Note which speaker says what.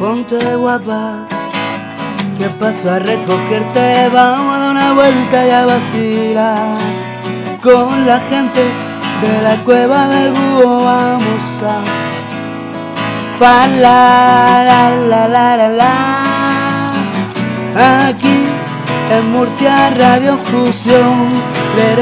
Speaker 1: Vente guapa, que paso a recogerte, vamos a dar una vuelta y a vacilar. Con la gente de la cueva del búho, vamos a bailar, la la la la la, aquí en Murcia Radio Fusión, le.